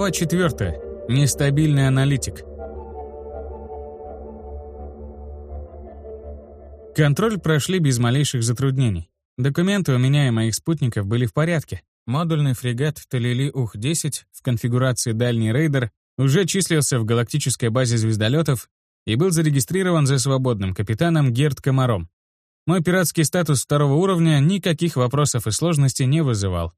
Глава 4. Нестабильный аналитик. Контроль прошли без малейших затруднений. Документы у меня и моих спутников были в порядке. Модульный фрегат Талили Ух-10 в конфигурации «Дальний рейдер» уже числился в галактической базе звездолетов и был зарегистрирован за свободным капитаном Герд Комаром. Мой пиратский статус второго уровня никаких вопросов и сложностей не вызывал.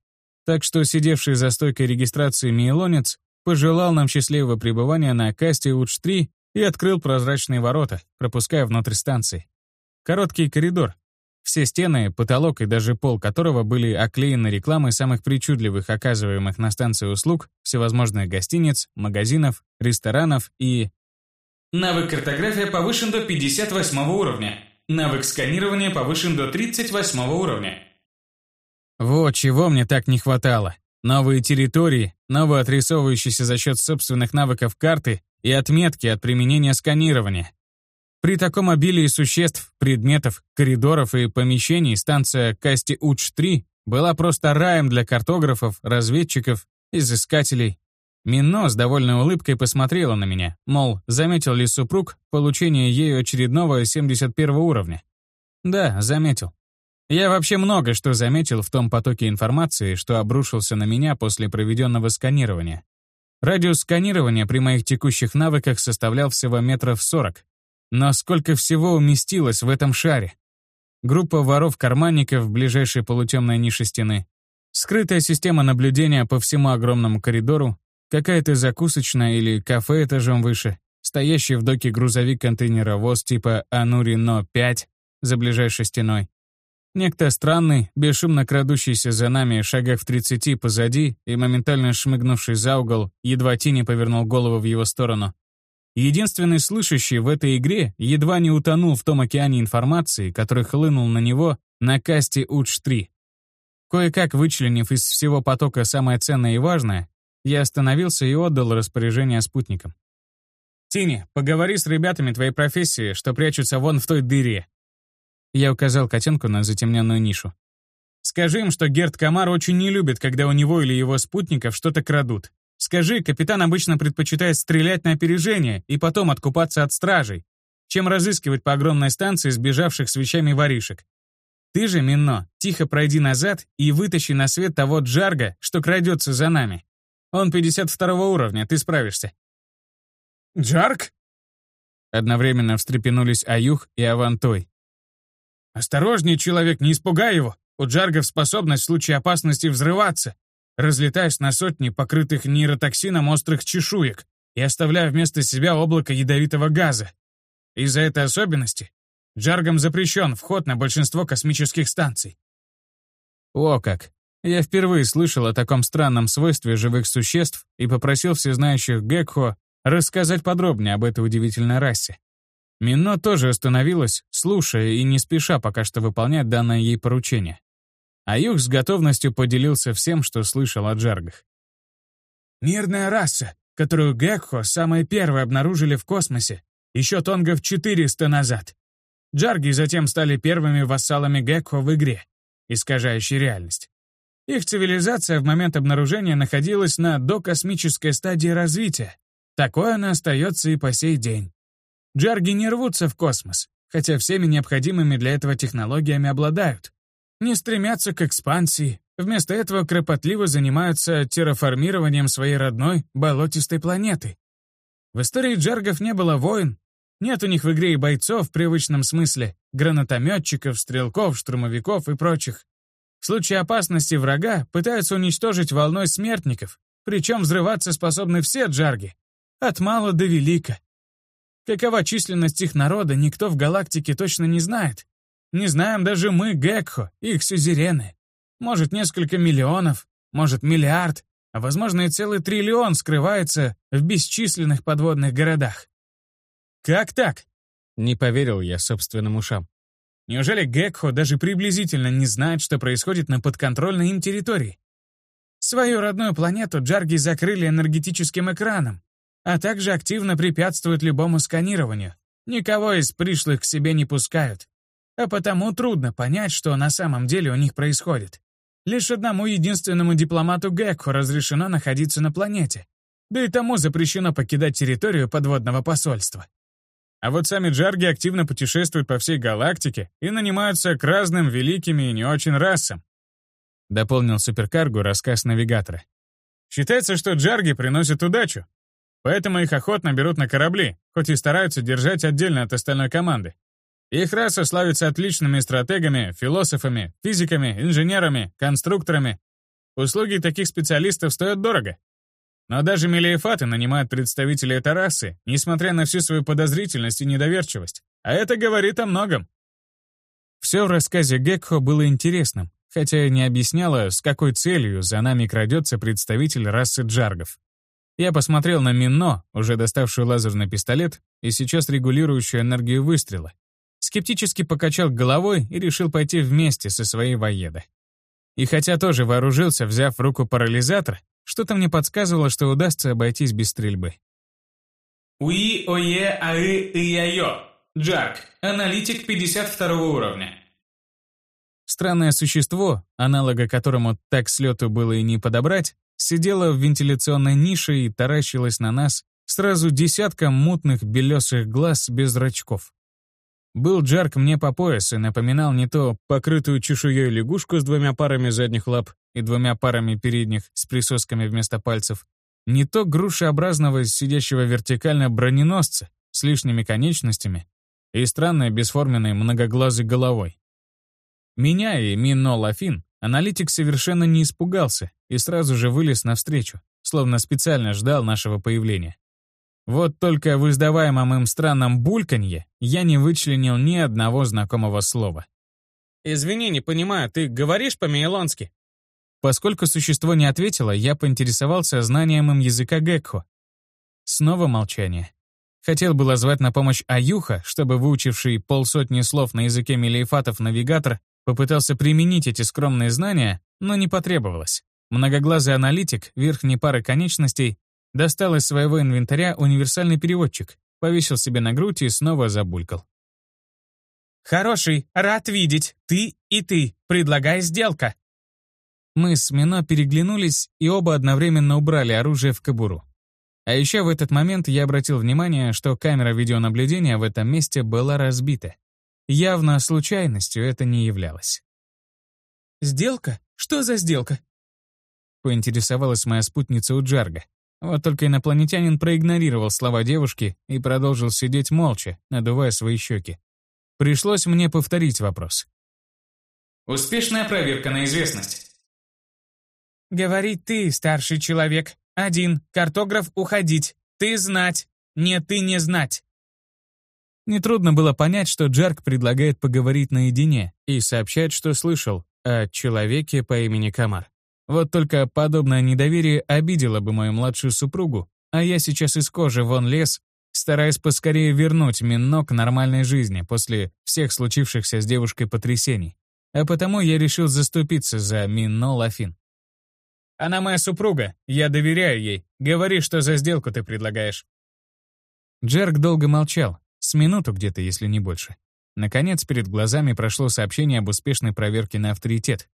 Так что сидевший за стойкой регистрации Мейлонец пожелал нам счастливого пребывания на касте УЧ-3 и открыл прозрачные ворота, пропуская внутрь станции. Короткий коридор. Все стены, потолок и даже пол которого были оклеены рекламой самых причудливых оказываемых на станции услуг, всевозможных гостиниц, магазинов, ресторанов и... Навык картография повышен до 58 уровня. Навык сканирования повышен до 38 уровня. Вот чего мне так не хватало. Новые территории, новые отрисовывающиеся за счет собственных навыков карты и отметки от применения сканирования. При таком обилии существ, предметов, коридоров и помещений станция Касти Уч-3 была просто раем для картографов, разведчиков, изыскателей. Мино с довольной улыбкой посмотрела на меня, мол, заметил ли супруг получение ею очередного 71 уровня. Да, заметил. Я вообще много что заметил в том потоке информации, что обрушился на меня после проведенного сканирования. Радиус сканирования при моих текущих навыках составлял всего метров 40. Но сколько всего уместилось в этом шаре? Группа воров-карманников в ближайшей полутемной нише стены, скрытая система наблюдения по всему огромному коридору, какая-то закусочная или кафе этажом выше, стоящий в доке грузовик-контейнеровоз типа Анури-Но-5 за ближайшей стеной, Некто странный, бесшумно крадущийся за нами шагах в 30 позади и моментально шмыгнувший за угол, едва Тини повернул голову в его сторону. Единственный слышащий в этой игре едва не утонул в том океане информации, который хлынул на него на касте УЧ-3. Кое-как вычленив из всего потока самое ценное и важное, я остановился и отдал распоряжение спутникам. «Тини, поговори с ребятами твоей профессии, что прячутся вон в той дыре. Я указал котенку на затемненную нишу. «Скажи им, что Герд Камар очень не любит, когда у него или его спутников что-то крадут. Скажи, капитан обычно предпочитает стрелять на опережение и потом откупаться от стражей, чем разыскивать по огромной станции сбежавших с вещами воришек. Ты же, Минно, тихо пройди назад и вытащи на свет того Джарга, что крадется за нами. Он 52 уровня, ты справишься». «Джарг?» Одновременно встрепенулись Аюх и Авантой. «Осторожней, человек, не испугай его! У джаргов способность в случае опасности взрываться, разлетаясь на сотни покрытых нейротоксином острых чешуек и оставляя вместо себя облако ядовитого газа. Из-за этой особенности джаргам запрещен вход на большинство космических станций. О как! Я впервые слышал о таком странном свойстве живых существ и попросил всезнающих Гекхо рассказать подробнее об этой удивительной расе. Мино тоже остановилась, слушая и не спеша пока что выполнять данное ей поручение. А Юг с готовностью поделился всем, что слышал о джаргах. «Мирная раса, которую Гекхо самые первые обнаружили в космосе, еще тонгов 400 назад. Джарги затем стали первыми вассалами Гекхо в игре, искажающей реальность. Их цивилизация в момент обнаружения находилась на докосмической стадии развития. Такое она остается и по сей день. Джарги не рвутся в космос, хотя всеми необходимыми для этого технологиями обладают. Не стремятся к экспансии, вместо этого кропотливо занимаются терраформированием своей родной болотистой планеты. В истории джаргов не было войн, нет у них в игре и бойцов в привычном смысле, гранатометчиков, стрелков, штурмовиков и прочих. В случае опасности врага пытаются уничтожить волной смертников, причем взрываться способны все джарги, от мала до велика. Какова численность их народа, никто в галактике точно не знает. Не знаем даже мы, Гекхо, их сюзерены. Может, несколько миллионов, может, миллиард, а, возможно, и целый триллион скрывается в бесчисленных подводных городах. Как так? Не поверил я собственным ушам. Неужели Гекхо даже приблизительно не знает, что происходит на подконтрольной им территории? Свою родную планету Джарги закрыли энергетическим экраном, а также активно препятствуют любому сканированию. Никого из пришлых к себе не пускают. А потому трудно понять, что на самом деле у них происходит. Лишь одному единственному дипломату Гекху разрешено находиться на планете. Да и тому запрещено покидать территорию подводного посольства. А вот сами джарги активно путешествуют по всей галактике и нанимаются к разным великими и не очень расам. Дополнил суперкаргу рассказ навигатора. Считается, что джарги приносят удачу, поэтому их охотно берут на корабли, хоть и стараются держать отдельно от остальной команды. Их раса славится отличными стратегами, философами, физиками, инженерами, конструкторами. Услуги таких специалистов стоят дорого, но даже Мелиефаты нанимают представителей этой расы, несмотря на всю свою подозрительность и недоверчивость. А это говорит о многом. Все в рассказе Гекхо было интересным, хотя и не объясняло, с какой целью за нами крадется представитель расы джаргов. Я посмотрел на Минно, уже доставшую лазерный пистолет и сейчас регулирующую энергию выстрела. Скептически покачал головой и решил пойти вместе со своей воедой. И хотя тоже вооружился, взяв в руку парализатор, что-то мне подсказывало, что удастся обойтись без стрельбы. Уи Ое Аы Ияйо. Джарк. Аналитик 52 уровня. Странное существо, аналога которому так с лету было и не подобрать, сидело в вентиляционной нише и таращилось на нас сразу десятком мутных белесых глаз без зрачков. Был Джарк мне по пояс и напоминал не то покрытую чешуей лягушку с двумя парами задних лап и двумя парами передних с присосками вместо пальцев, не то грушеобразного сидящего вертикально броненосца с лишними конечностями и странной бесформенной многоглазой головой. Меня и Мино Лафин аналитик совершенно не испугался и сразу же вылез навстречу, словно специально ждал нашего появления. Вот только в издаваемом им странном бульканье я не вычленил ни одного знакомого слова. «Извини, не понимаю, ты говоришь по-мейлонски?» Поскольку существо не ответило, я поинтересовался знанием им языка Гекхо. Снова молчание. Хотел было звать на помощь Аюха, чтобы выучивший полсотни слов на языке мелиефатов навигатор попытался применить эти скромные знания, но не потребовалось. Многоглазый аналитик верхней пары конечностей Достал из своего инвентаря универсальный переводчик, повесил себе на грудь и снова забулькал. «Хороший, рад видеть. Ты и ты. Предлагай сделка». Мы с Мино переглянулись и оба одновременно убрали оружие в кобуру. А еще в этот момент я обратил внимание, что камера видеонаблюдения в этом месте была разбита. Явно случайностью это не являлось. «Сделка? Что за сделка?» Поинтересовалась моя спутница у Джарга. Вот только инопланетянин проигнорировал слова девушки и продолжил сидеть молча, надувая свои щеки. Пришлось мне повторить вопрос. Успешная проверка на известность. «Говори ты, старший человек. Один. Картограф уходить. Ты знать. Не ты не знать». Нетрудно было понять, что Джарк предлагает поговорить наедине и сообщать, что слышал о человеке по имени Камар. Вот только подобное недоверие обидело бы мою младшую супругу, а я сейчас из кожи вон лез, стараясь поскорее вернуть Минно к нормальной жизни после всех случившихся с девушкой потрясений. А потому я решил заступиться за Минно Лафин. «Она моя супруга, я доверяю ей. Говори, что за сделку ты предлагаешь». Джерк долго молчал, с минуту где-то, если не больше. Наконец, перед глазами прошло сообщение об успешной проверке на авторитет,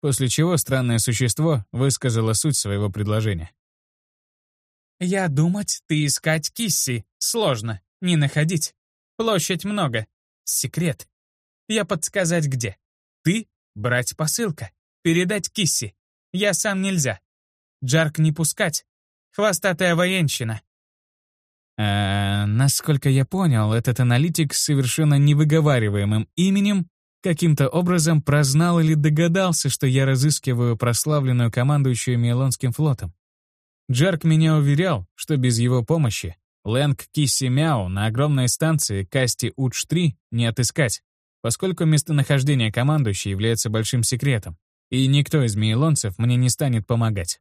после чего странное существо высказало суть своего предложения. «Я думать, ты искать Кисси. Сложно. Не находить. Площадь много. Секрет. Я подсказать где. Ты — брать посылка. Передать Кисси. Я сам нельзя. Джарк не пускать. Хвостатая военщина. Э, насколько я понял, этот аналитик с совершенно невыговариваемым именем Каким-то образом прознал или догадался, что я разыскиваю прославленную командующую Милонским флотом. Джарк меня уверял, что без его помощи Лэнг Кисси Мяу на огромной станции Касти Удж-3 не отыскать, поскольку местонахождение командующей является большим секретом, и никто из мейлонцев мне не станет помогать.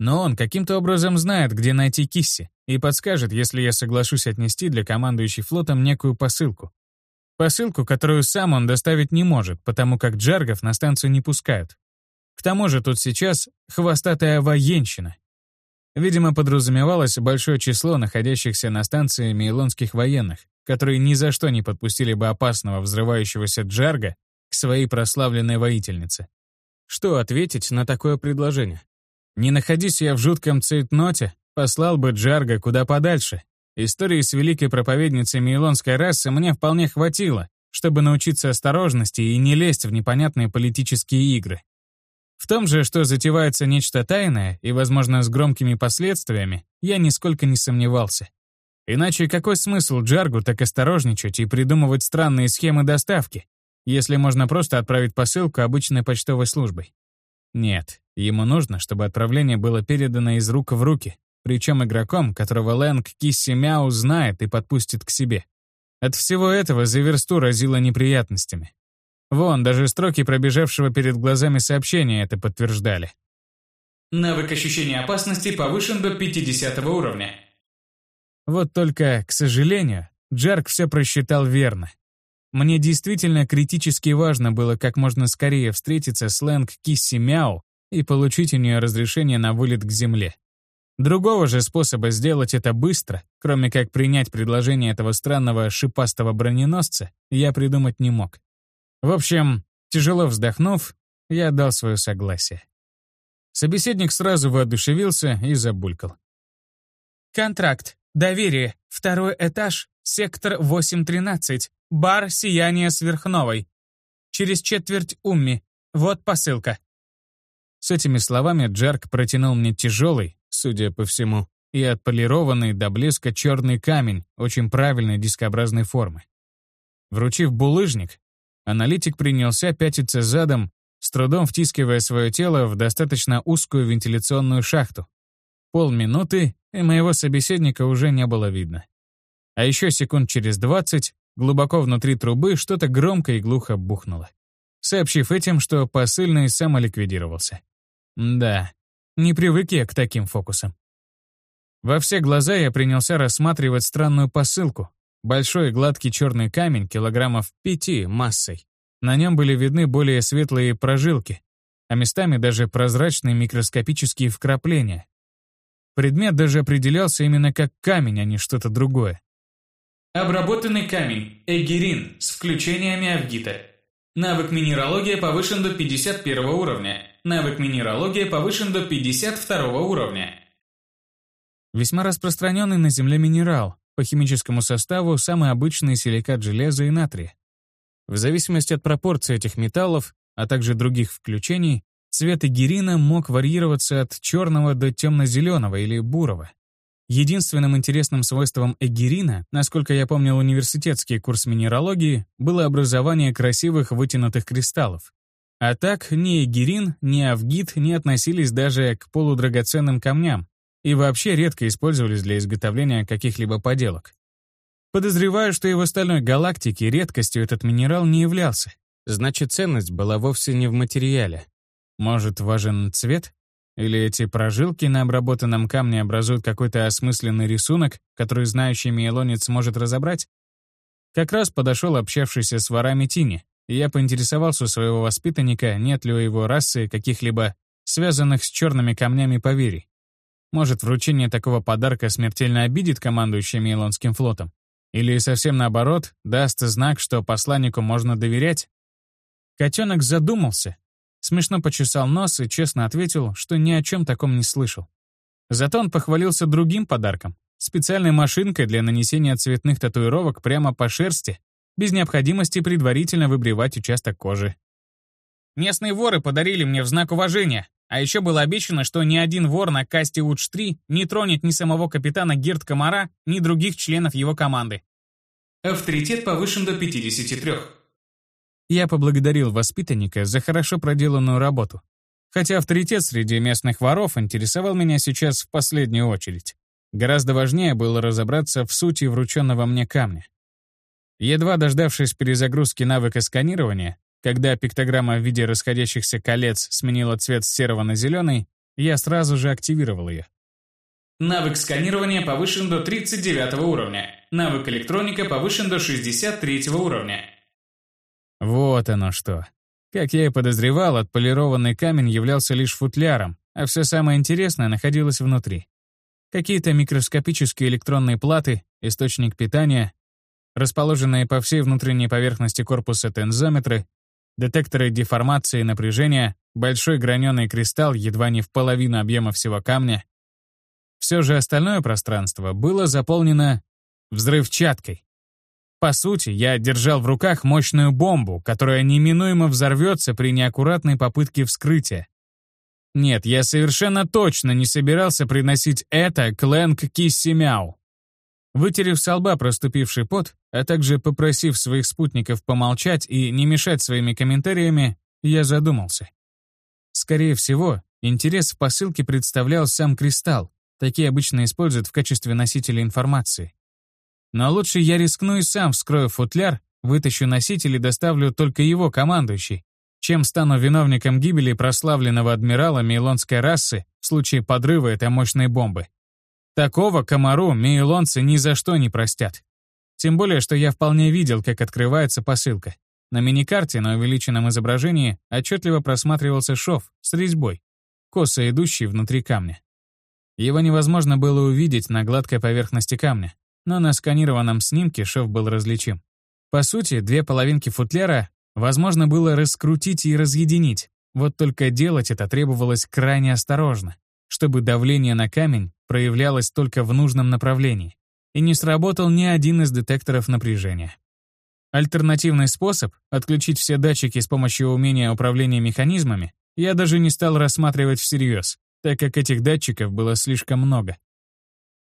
Но он каким-то образом знает, где найти Кисси, и подскажет, если я соглашусь отнести для командующей флотом некую посылку. Посылку, которую сам он доставить не может, потому как джаргов на станцию не пускают. К тому же тут сейчас хвостатая военщина. Видимо, подразумевалось большое число находящихся на станции мейлонских военных, которые ни за что не подпустили бы опасного взрывающегося джарга к своей прославленной воительнице. Что ответить на такое предложение? Не находись я в жутком цейтноте, Послал бы Джарга куда подальше. Истории с великой проповедницей мейлонской расы мне вполне хватило, чтобы научиться осторожности и не лезть в непонятные политические игры. В том же, что затевается нечто тайное и, возможно, с громкими последствиями, я нисколько не сомневался. Иначе какой смысл Джаргу так осторожничать и придумывать странные схемы доставки, если можно просто отправить посылку обычной почтовой службой? Нет, ему нужно, чтобы отправление было передано из рук в руки, причем игроком, которого Лэнг Кисси Мяу знает и подпустит к себе. От всего этого за версту разило неприятностями. Вон, даже строки пробежавшего перед глазами сообщения это подтверждали. Навык ощущения опасности повышен до 50 уровня. Вот только, к сожалению, Джарк все просчитал верно. Мне действительно критически важно было как можно скорее встретиться с Лэнг Кисси Мяу и получить у нее разрешение на вылет к Земле. Другого же способа сделать это быстро, кроме как принять предложение этого странного шипастого броненосца, я придумать не мог. В общем, тяжело вздохнув, я дал свое согласие. Собеседник сразу воодушевился и забулькал. «Контракт. Доверие. Второй этаж. Сектор 813. Бар «Сияние сверхновой». Через четверть умми. Вот посылка». С этими словами Джарк протянул мне тяжелый, судя по всему, и отполированный до блеска черный камень очень правильной дискообразной формы. Вручив булыжник, аналитик принялся пятиться задом, с трудом втискивая свое тело в достаточно узкую вентиляционную шахту. Полминуты, и моего собеседника уже не было видно. А еще секунд через двадцать глубоко внутри трубы что-то громко и глухо бухнуло, сообщив этим, что посыльный самоликвидировался. Да, не привык я к таким фокусам. Во все глаза я принялся рассматривать странную посылку. Большой гладкий черный камень килограммов пяти массой. На нем были видны более светлые прожилки, а местами даже прозрачные микроскопические вкрапления. Предмет даже определялся именно как камень, а не что-то другое. Обработанный камень, эгерин, с включениями авгита. Навык минералогия повышен до 51 уровня. Навык минералогия повышен до 52 уровня. Весьма распространенный на Земле минерал, по химическому составу самый обычный силикат железа и натрия. В зависимости от пропорций этих металлов, а также других включений, цвет эгерина мог варьироваться от черного до темно-зеленого или бурого. Единственным интересным свойством эгерина, насколько я помнил университетский курс минералогии, было образование красивых вытянутых кристаллов. А так, ни эгерин, ни авгит не относились даже к полудрагоценным камням и вообще редко использовались для изготовления каких-либо поделок. Подозреваю, что и в остальной галактике редкостью этот минерал не являлся. Значит, ценность была вовсе не в материале. Может, важен цвет? Или эти прожилки на обработанном камне образуют какой-то осмысленный рисунок, который знающий миелонец может разобрать? Как раз подошел общавшийся с ворами Тини, и я поинтересовался у своего воспитанника, нет ли у его расы каких-либо связанных с черными камнями поверий. Может, вручение такого подарка смертельно обидит командующего Мейлонским флотом? Или совсем наоборот, даст знак, что посланнику можно доверять? Котенок задумался, смешно почесал нос и честно ответил, что ни о чем таком не слышал. Зато он похвалился другим подарком — специальной машинкой для нанесения цветных татуировок прямо по шерсти без необходимости предварительно выбривать участок кожи. Местные воры подарили мне в знак уважения, а еще было обещано, что ни один вор на касте Удж-3 не тронет ни самого капитана Герд Комара, ни других членов его команды. Авторитет повышен до 53. Я поблагодарил воспитанника за хорошо проделанную работу. Хотя авторитет среди местных воров интересовал меня сейчас в последнюю очередь. Гораздо важнее было разобраться в сути врученного мне камня. Едва дождавшись перезагрузки навыка сканирования, когда пиктограмма в виде расходящихся колец сменила цвет с серого на зеленый, я сразу же активировал ее. Навык сканирования повышен до 39 уровня. Навык электроника повышен до 63 уровня. Вот оно что. Как я и подозревал, отполированный камень являлся лишь футляром, а все самое интересное находилось внутри. Какие-то микроскопические электронные платы, источник питания, расположенные по всей внутренней поверхности корпуса тензометры, детекторы деформации и напряжения, большой граненый кристалл едва не в половину объема всего камня. Все же остальное пространство было заполнено взрывчаткой. По сути, я держал в руках мощную бомбу, которая неминуемо взорвется при неаккуратной попытке вскрытия. Нет, я совершенно точно не собирался приносить это к Лэнг Киссимяу. Вытерев с лба проступивший пот, а также попросив своих спутников помолчать и не мешать своими комментариями, я задумался. Скорее всего, интерес в посылке представлял сам кристалл. Такие обычно используют в качестве носителя информации. Но лучше я рискну и сам вскрою футляр, вытащу носитель и доставлю только его командующий, чем стану виновником гибели прославленного адмирала мейлонской расы в случае подрыва этой мощной бомбы. Такого комару мейлонцы ни за что не простят. Тем более, что я вполне видел, как открывается посылка. На миникарте на увеличенном изображении отчетливо просматривался шов с резьбой, косо идущий внутри камня. Его невозможно было увидеть на гладкой поверхности камня, но на сканированном снимке шов был различим. По сути, две половинки футляра возможно было раскрутить и разъединить, вот только делать это требовалось крайне осторожно, чтобы давление на камень проявлялось только в нужном направлении, и не сработал ни один из детекторов напряжения. Альтернативный способ — отключить все датчики с помощью умения управления механизмами — я даже не стал рассматривать всерьез, так как этих датчиков было слишком много.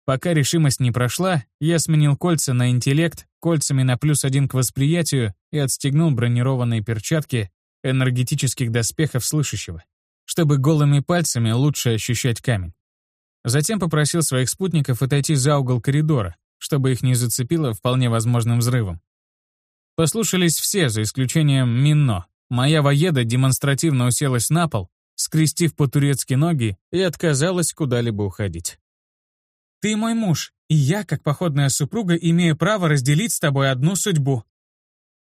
Пока решимость не прошла, я сменил кольца на интеллект, кольцами на плюс один к восприятию и отстегнул бронированные перчатки энергетических доспехов слышащего, чтобы голыми пальцами лучше ощущать камень. Затем попросил своих спутников отойти за угол коридора, чтобы их не зацепило вполне возможным взрывом. Послушались все, за исключением Минно. Моя воеда демонстративно уселась на пол, скрестив по-турецки ноги, и отказалась куда-либо уходить. «Ты мой муж, и я, как походная супруга, имею право разделить с тобой одну судьбу».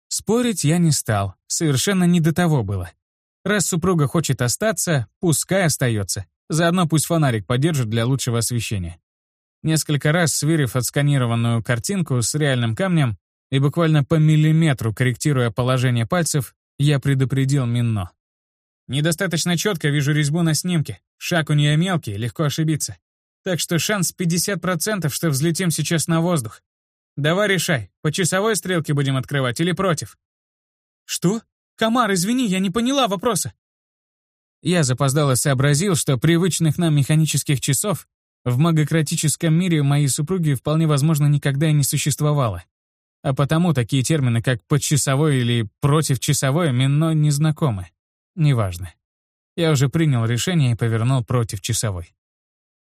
Спорить я не стал, совершенно не до того было. Раз супруга хочет остаться, пускай остается. Заодно пусть фонарик подержит для лучшего освещения. Несколько раз сверив отсканированную картинку с реальным камнем и буквально по миллиметру корректируя положение пальцев, я предупредил Минно. Недостаточно четко вижу резьбу на снимке. Шаг у нее мелкий, легко ошибиться. Так что шанс 50%, что взлетим сейчас на воздух. Давай решай, по часовой стрелке будем открывать или против? Что? Комар, извини, я не поняла вопроса. Я запоздало сообразил, что привычных нам механических часов в магократическом мире моей супруги вполне возможно никогда и не существовало. А потому такие термины, как «подчасовой» или «противчасовой» Минно не знакомы. Неважно. Я уже принял решение и повернул против часовой.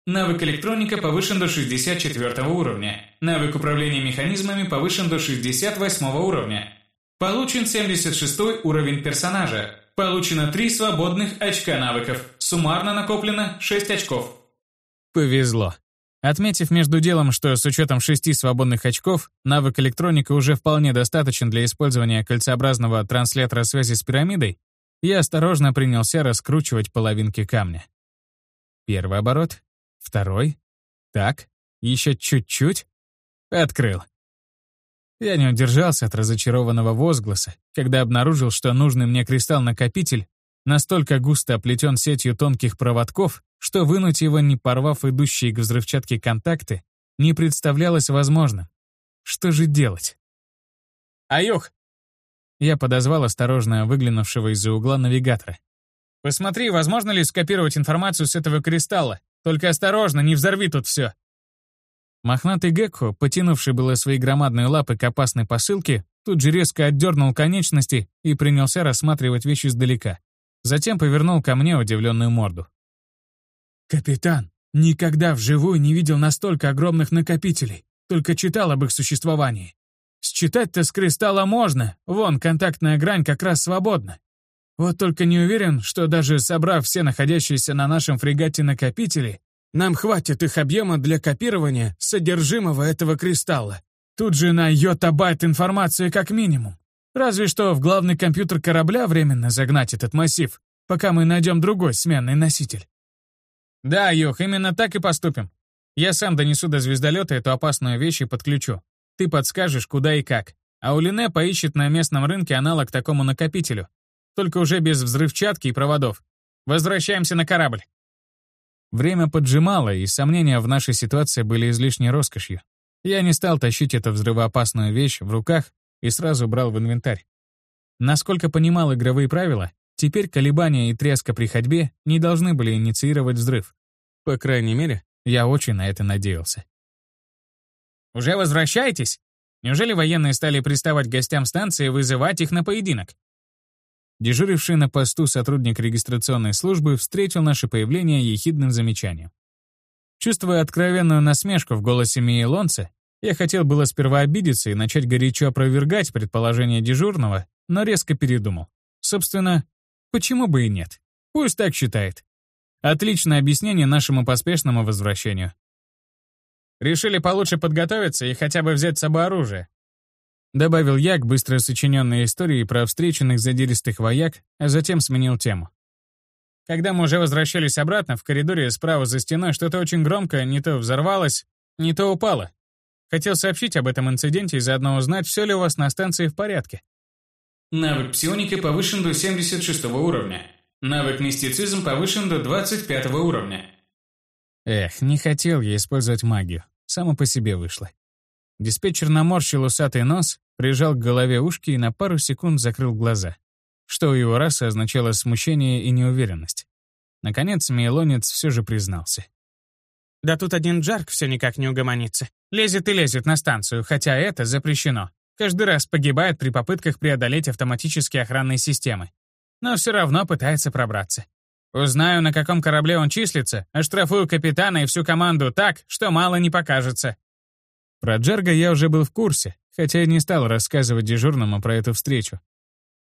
Навык электроника повышен до 64 уровня. Навык управления механизмами повышен до 68 уровня. Получен 76 уровень персонажа. Получено 3 свободных очка навыков. Суммарно накоплено 6 очков. Повезло. Отметив между делом, что с учетом шести свободных очков, навык электроника уже вполне достаточен для использования кольцеобразного транслятора связи с пирамидой, я осторожно принялся раскручивать половинки камня. Первый оборот, второй. Так, еще чуть-чуть. Открыл. Я не удержался от разочарованного возгласа, когда обнаружил, что нужный мне кристалл-накопитель настолько густо оплетен сетью тонких проводков, что вынуть его, не порвав идущие к взрывчатке контакты, не представлялось возможным. Что же делать? «Аюх, я подозвал осторожно выглянувшего из-за угла навигатора. «Посмотри, возможно ли скопировать информацию с этого кристалла? Только осторожно, не взорви тут все!» Мохнатый Гекхо, потянувший было свои громадные лапы к опасной посылке, тут же резко отдернул конечности и принялся рассматривать вещь издалека. Затем повернул ко мне удивленную морду. «Капитан, никогда вживую не видел настолько огромных накопителей, только читал об их существовании. Считать-то с кристалла можно, вон контактная грань как раз свободна. Вот только не уверен, что даже собрав все находящиеся на нашем фрегате накопители, нам хватит их объема для копирования содержимого этого кристалла. Тут же на йоттабайт информации как минимум. Разве что в главный компьютер корабля временно загнать этот массив, пока мы найдем другой сменный носитель. Да, Йох, именно так и поступим. Я сам донесу до звездолета эту опасную вещь и подключу. Ты подскажешь, куда и как. А Улине поищет на местном рынке аналог такому накопителю. Только уже без взрывчатки и проводов. Возвращаемся на корабль. Время поджимало, и сомнения в нашей ситуации были излишней роскошью. Я не стал тащить эту взрывоопасную вещь в руках и сразу брал в инвентарь. Насколько понимал игровые правила, теперь колебания и треска при ходьбе не должны были инициировать взрыв. По крайней мере, я очень на это надеялся. «Уже возвращаетесь? Неужели военные стали приставать к гостям станции и вызывать их на поединок?» Дежуривший на посту сотрудник регистрационной службы встретил наше появление ехидным замечанием. Чувствуя откровенную насмешку в голосе Миелонца, я хотел было сперва обидеться и начать горячо опровергать предположение дежурного, но резко передумал. Собственно, почему бы и нет? Пусть так считает. Отличное объяснение нашему поспешному возвращению. Решили получше подготовиться и хотя бы взять с собой оружие. Добавил я к быстро сочиненной истории про встреченных задиристых вояк, а затем сменил тему. Когда мы уже возвращались обратно, в коридоре справа за стеной что-то очень громко не то взорвалось, не то упало. Хотел сообщить об этом инциденте и заодно узнать, все ли у вас на станции в порядке. Навык псионики повышен до 76 уровня. Навык мистицизм повышен до 25 уровня. Эх, не хотел я использовать магию. Само по себе вышло. Диспетчер наморщил усатый нос, прижал к голове ушки и на пару секунд закрыл глаза что у его расы означало смущение и неуверенность. Наконец, Мейлонец все же признался. «Да тут один Джарк все никак не угомонится. Лезет и лезет на станцию, хотя это запрещено. Каждый раз погибает при попытках преодолеть автоматические охранные системы. Но все равно пытается пробраться. Узнаю, на каком корабле он числится, оштрафую капитана и всю команду так, что мало не покажется». Про Джарга я уже был в курсе, хотя и не стал рассказывать дежурному про эту встречу.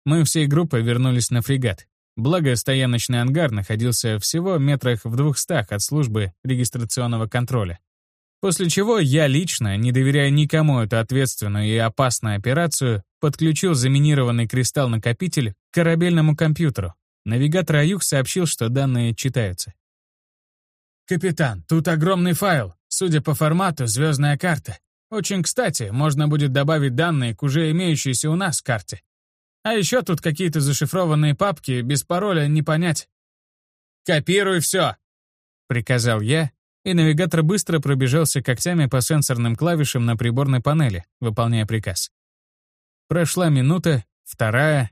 Мы всей группой вернулись на фрегат. Благо, стояночный ангар находился всего метрах в двухстах от службы регистрационного контроля. После чего я лично, не доверяя никому эту ответственную и опасную операцию, подключил заминированный кристалл-накопитель к корабельному компьютеру. Навигатор Аюх сообщил, что данные читаются. «Капитан, тут огромный файл. Судя по формату, звездная карта. Очень кстати, можно будет добавить данные к уже имеющейся у нас карте. А еще тут какие-то зашифрованные папки, без пароля не понять. «Копируй все!» — приказал я, и навигатор быстро пробежался когтями по сенсорным клавишам на приборной панели, выполняя приказ. Прошла минута, вторая.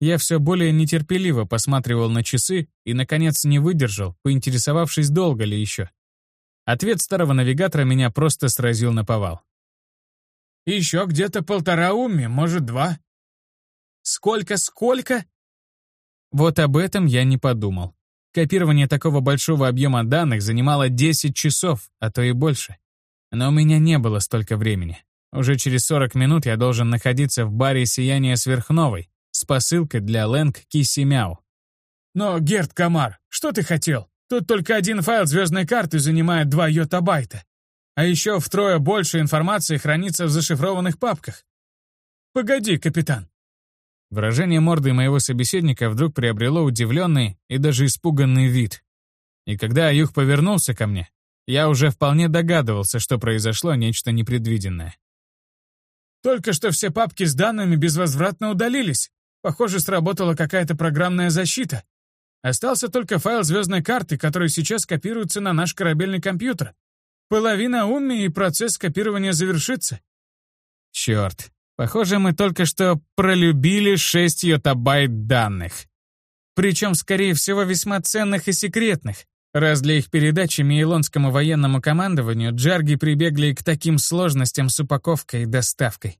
Я все более нетерпеливо посматривал на часы и, наконец, не выдержал, поинтересовавшись, долго ли еще. Ответ старого навигатора меня просто сразил на повал. «Еще где-то полтора уми, может, два. Сколько, сколько? Вот об этом я не подумал. Копирование такого большого объема данных занимало 10 часов, а то и больше. Но у меня не было столько времени. Уже через 40 минут я должен находиться в баре «Сияние сверхновой» с посылкой для Лэнг Кисси Мяу. «Но, Герд Камар, что ты хотел? Тут только один файл звездной карты занимает 2 йотабайта. А еще втрое больше информации хранится в зашифрованных папках. Погоди, капитан, Выражение морды моего собеседника вдруг приобрело удивленный и даже испуганный вид. И когда Аюх повернулся ко мне, я уже вполне догадывался, что произошло нечто непредвиденное. «Только что все папки с данными безвозвратно удалились. Похоже, сработала какая-то программная защита. Остался только файл звездной карты, который сейчас копируется на наш корабельный компьютер. Половина умми, и процесс копирования завершится». Черт, Похоже, мы только что пролюбили 6 йотабайт данных. Причем, скорее всего, весьма ценных и секретных, раз для их передачи Мейлонскому военному командованию джарги прибегли к таким сложностям с упаковкой и доставкой.